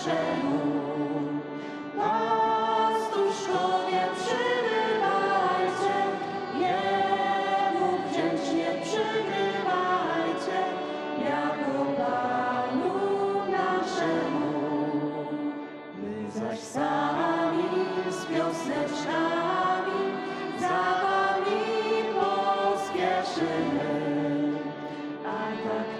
naszemu. Pastuszkowie, przybywajcie, Jemu wdzięcznie przybywajcie, jako Panu naszemu. My zaś sami z piosneczkami za Wami pospieszymy, a tak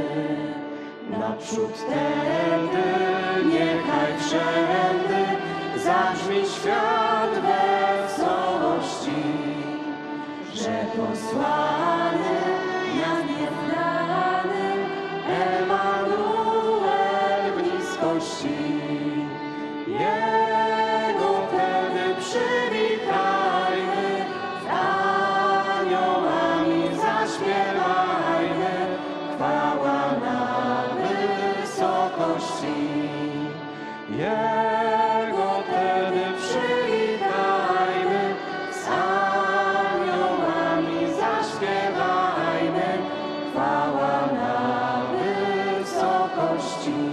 naprzód tędy, niechaj wszędy zabrzmi świat we wesołości, że posłany Jan jest dany, Emanuel bliskości. Jego wtedy przywitajmy, z aniołami zaśpiewajmy, chwała na wysokości.